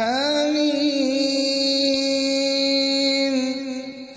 حاجة